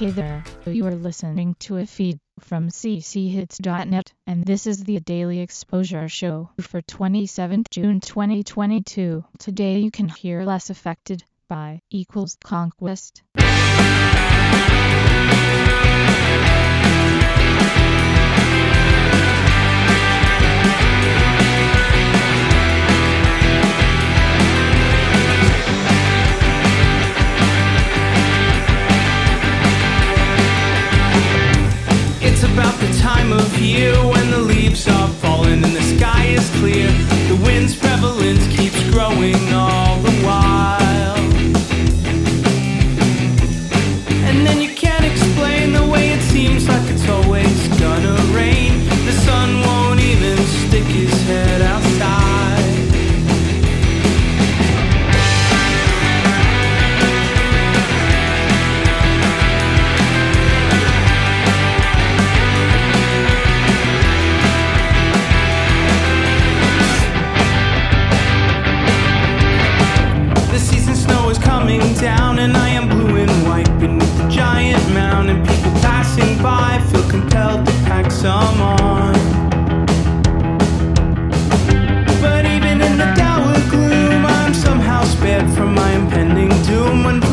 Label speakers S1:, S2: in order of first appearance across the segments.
S1: Hey there, you are listening to a feed from cchits.net, and this is the Daily Exposure Show for 27th June 2022. Today you can hear Less Affected by Equals Conquest.
S2: My impending doom.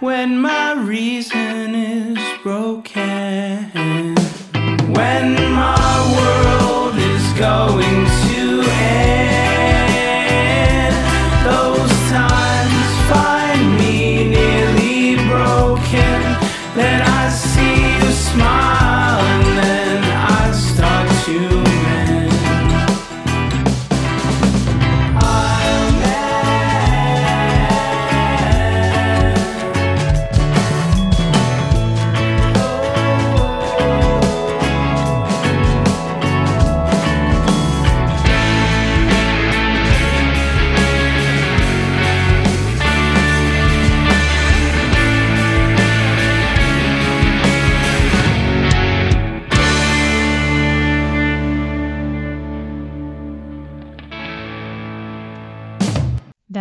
S2: When my reason is broken, when my world is going